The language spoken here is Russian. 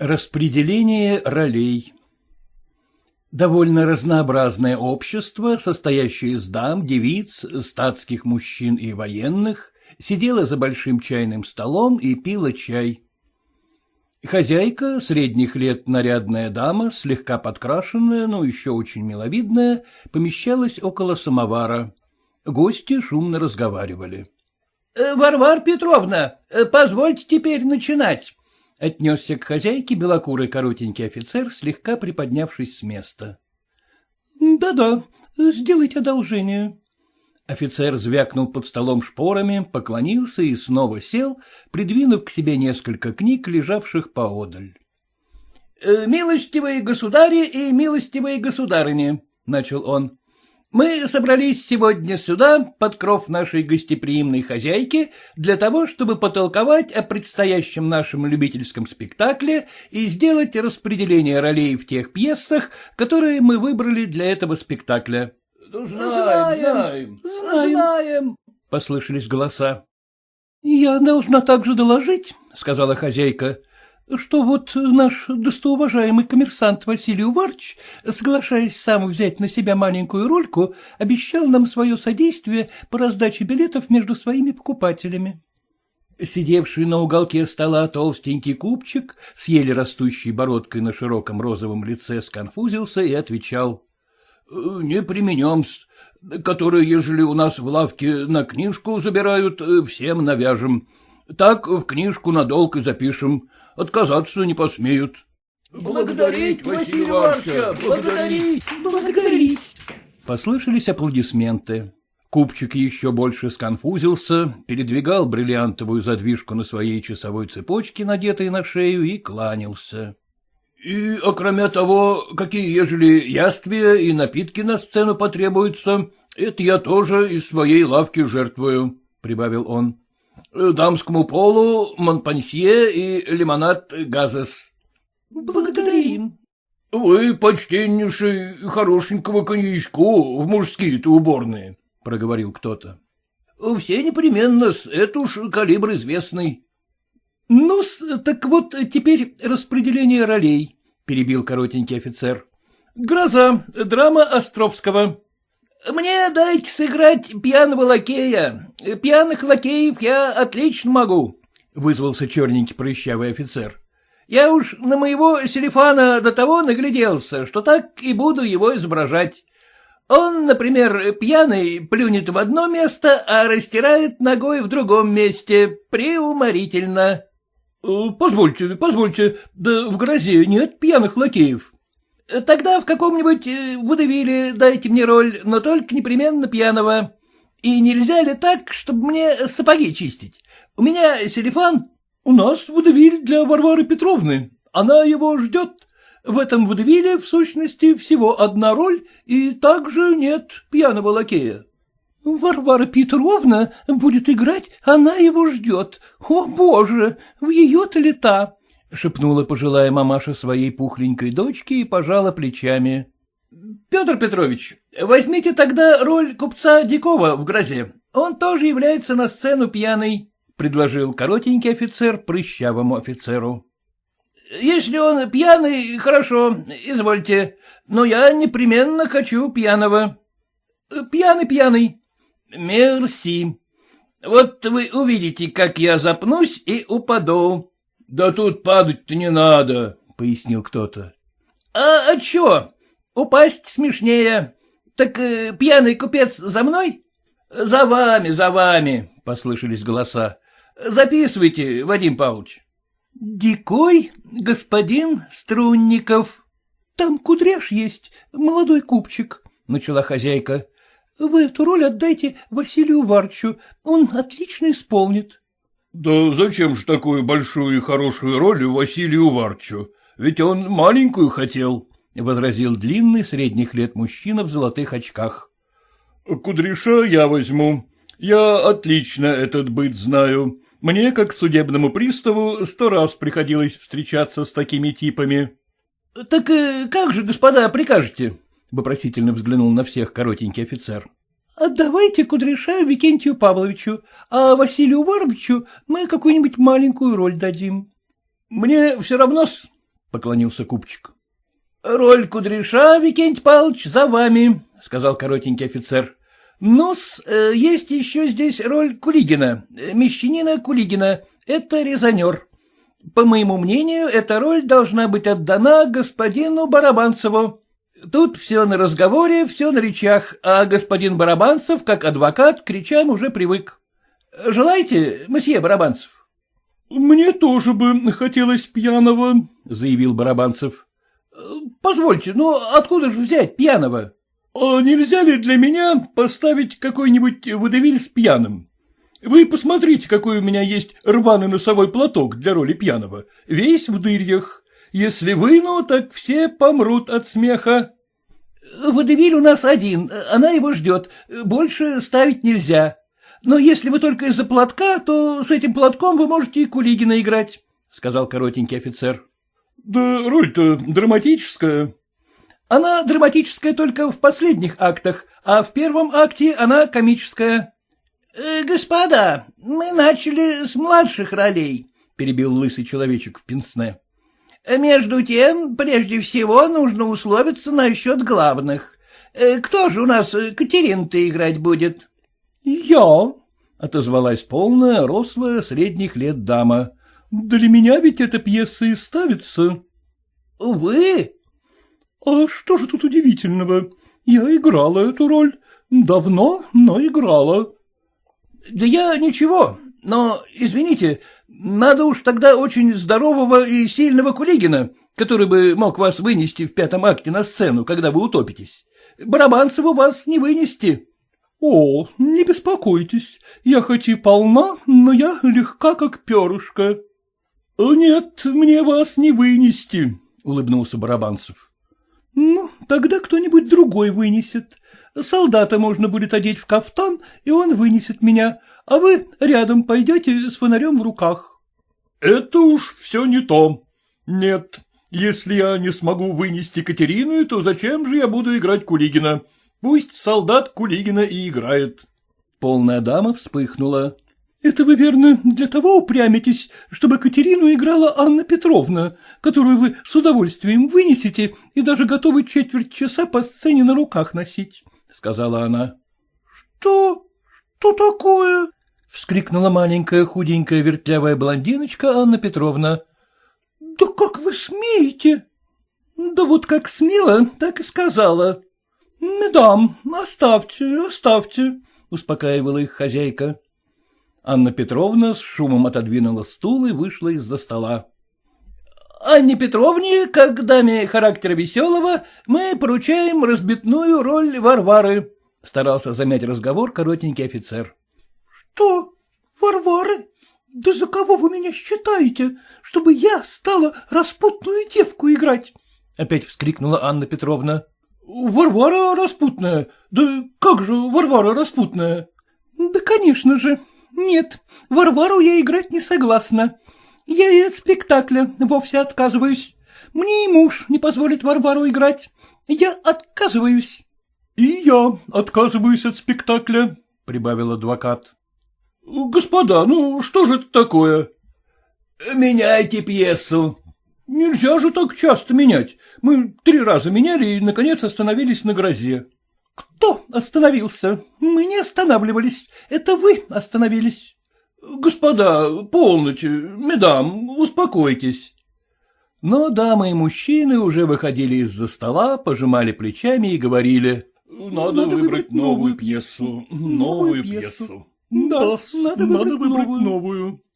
Распределение ролей Довольно разнообразное общество, состоящее из дам, девиц, статских мужчин и военных, сидело за большим чайным столом и пило чай. Хозяйка, средних лет нарядная дама, слегка подкрашенная, но еще очень миловидная, помещалась около самовара. Гости шумно разговаривали. «Э, — Варвар Петровна, э, позвольте теперь начинать, Отнесся к хозяйке белокурый коротенький офицер, слегка приподнявшись с места. «Да — Да-да, сделайте одолжение. Офицер звякнул под столом шпорами, поклонился и снова сел, придвинув к себе несколько книг, лежавших поодаль. «Э, — Милостивые государи и милостивые государыни, — начал он, мы собрались сегодня сюда, под кров нашей гостеприимной хозяйки, для того, чтобы потолковать о предстоящем нашем любительском спектакле и сделать распределение ролей в тех пьесах, которые мы выбрали для этого спектакля. — Знаем, знаем, знаем, знаем, — послышались голоса. — Я должна также доложить, — сказала хозяйка, что вот наш достоуважаемый коммерсант Василий Уварч, соглашаясь сам взять на себя маленькую рольку, обещал нам свое содействие по раздаче билетов между своими покупателями. Сидевший на уголке стола толстенький купчик с еле растущей бородкой на широком розовом лице сконфузился и отвечал. — Не применем-с, которые, ежели у нас в лавке на книжку забирают, всем навяжем. Так в книжку на долг и запишем отказаться не посмеют. — Благодарить, Василий Ивановича, благодарить, благодарить. Послышались аплодисменты. Купчик еще больше сконфузился, передвигал бриллиантовую задвижку на своей часовой цепочке, надетой на шею, и кланялся. — И, окроме того, какие ежели яствия и напитки на сцену потребуются, это я тоже из своей лавки жертвую, — прибавил он. Дамскому полу Монпансье и лимонад Газес. — Благодарим. — Вы, почтеннейший, хорошенького коньячку в мужские-то уборные, — проговорил кто-то. — Все непременно, это уж калибр известный. — ну так вот теперь распределение ролей, — перебил коротенький офицер. — Гроза, драма Островского. — Мне дайте сыграть пьяного лакея. Пьяных лакеев я отлично могу, — вызвался черненький прыщавый офицер. — Я уж на моего селефана до того нагляделся, что так и буду его изображать. Он, например, пьяный плюнет в одно место, а растирает ногой в другом месте. Преуморительно. — Позвольте, позвольте, да в грозе нет пьяных лакеев. Тогда в каком-нибудь э, водевиле дайте мне роль, но только непременно пьяного. И нельзя ли так, чтобы мне сапоги чистить? У меня селефан. У нас водевиль для Варвары Петровны. Она его ждет. В этом водевиле, в сущности, всего одна роль, и также нет пьяного лакея. Варвара Петровна будет играть, она его ждет. О, боже, в ее-то лета! — шепнула пожилая мамаша своей пухленькой дочке и пожала плечами. — Петр Петрович, возьмите тогда роль купца Дикова в грозе. Он тоже является на сцену пьяный, — предложил коротенький офицер прыщавому офицеру. — Если он пьяный, хорошо, извольте, но я непременно хочу пьяного. — Пьяный, пьяный. — Мерси. Вот вы увидите, как я запнусь и упаду. — Да тут падать-то не надо, — пояснил кто-то. — А чего? Упасть смешнее. Так э, пьяный купец за мной? — За вами, за вами, — послышались голоса. — Записывайте, Вадим Павлович. — Дикой господин Струнников. Там кудряш есть, молодой купчик, — начала хозяйка. — Вы эту роль отдайте Василию Варчу, он отлично исполнит. — Да зачем же такую большую и хорошую роль Василию Варчу? Ведь он маленькую хотел, — возразил длинный средних лет мужчина в золотых очках. — Кудряша я возьму. Я отлично этот быт знаю. Мне, как судебному приставу, сто раз приходилось встречаться с такими типами. — Так э, как же, господа, прикажете? — вопросительно взглянул на всех коротенький офицер. Отдавайте Кудряша Викентию Павловичу, а Василию Варвичу мы какую-нибудь маленькую роль дадим. — Мне все равно — поклонился купчик. — Роль кудряша, Викентий Павлович, за вами, — сказал коротенький офицер. — Ну-с, э, есть еще здесь роль Кулигина, э, мещанина Кулигина, это резонер. По моему мнению, эта роль должна быть отдана господину Барабанцеву. Тут все на разговоре, все на речах, а господин Барабанцев, как адвокат, к речам уже привык. Желаете, месье Барабанцев? — Мне тоже бы хотелось пьяного, — заявил Барабанцев. — Позвольте, но откуда же взять пьяного? — А нельзя ли для меня поставить какой-нибудь водевиль с пьяным? Вы посмотрите, какой у меня есть рваный носовой платок для роли пьяного, весь в дырьях. Если выну, так все помрут от смеха. — Водевиль у нас один, она его ждет, больше ставить нельзя. Но если вы только из-за платка, то с этим платком вы можете и Кулигина играть, — сказал коротенький офицер. — Да роль-то драматическая. — Она драматическая только в последних актах, а в первом акте она комическая. «Э, — Господа, мы начали с младших ролей, — перебил лысый человечек в пенсне. — Между тем, прежде всего, нужно условиться насчет главных. Э, кто же у нас Катерин-то играть будет? — «Я», — отозвалась полная, рослая, средних лет дама. «Для меня ведь эта пьеса и ставится». «Вы?» «А что же тут удивительного? Я играла эту роль. Давно, но играла». «Да я ничего, но, извините, надо уж тогда очень здорового и сильного Кулигина, который бы мог вас вынести в пятом акте на сцену, когда вы утопитесь. Барабанцеву вас не вынести». — О, не беспокойтесь, я хоть и полна, но я легка, как перышко. — Нет, мне вас не вынести, — улыбнулся Барабанцев. — Ну, тогда кто-нибудь другой вынесет. Солдата можно будет одеть в кафтан, и он вынесет меня, а вы рядом пойдете с фонарем в руках. — Это уж все не то. Нет, если я не смогу вынести Катерину, то зачем же я буду играть Кулигина? Пусть солдат Кулигина и играет. Полная дама вспыхнула. — Это вы, верно, для того упрямитесь, чтобы Катерину играла Анна Петровна, которую вы с удовольствием вынесете и даже готовы четверть часа по сцене на руках носить, — сказала она. — Что? Что такое? — вскрикнула маленькая худенькая вертлявая блондиночка Анна Петровна. — Да как вы смеете? — Да вот как смела, так и сказала. — Медам, оставьте, оставьте, — успокаивала их хозяйка. Анна Петровна с шумом отодвинула стул и вышла из-за стола. — Анне Петровне, как даме характера веселого, мы поручаем разбитную роль Варвары, — старался замять разговор коротенький офицер. — Что, Варвары? Да за кого вы меня считаете, чтобы я стала распутную девку играть? — опять вскрикнула Анна Петровна. Варвара распутная. Да как же Варвара распутная? Да, конечно же. Нет, Варвару я играть не согласна. Я и от спектакля вовсе отказываюсь. Мне и муж не позволит Варвару играть. Я отказываюсь. — И я отказываюсь от спектакля, — прибавил адвокат. — Господа, ну что же это такое? — Меняйте пьесу. — Нельзя же так часто менять. Мы три раза меняли и, наконец, остановились на грозе. — Кто остановился? Мы не останавливались. Это вы остановились. — Господа, полноте, медам, успокойтесь. Но дамы и мужчины уже выходили из-за стола, пожимали плечами и говорили. — Надо, надо выбрать новую пьесу, новую пьесу. Да, надо, надо выбрать новую. новую.